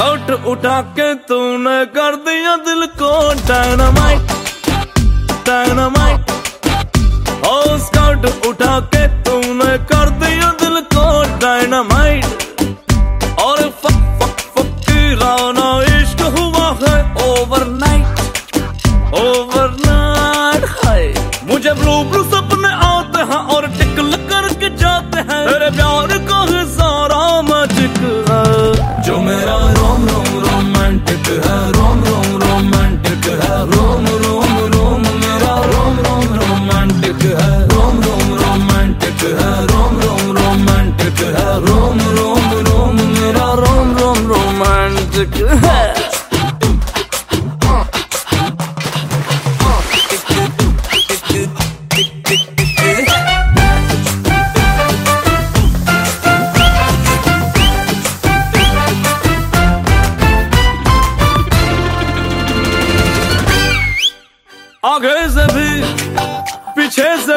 कट उठा के तूने कर दिया दिल को डायनामाइट डायनामाइट ओ स्काउट उठा के तूने कर दिया दिल को डायनामाइट और फक फक फक की राना इश्क हुआ है ओवरनाइट ओवरनाइट हाय मुझे ब्लू ब्लू सपने आते हैं और टिकल करके जाते हैं मेरे प्यार Rom, rom, rom, rum mira rom, rum romantik ha आगे से भी पीछे से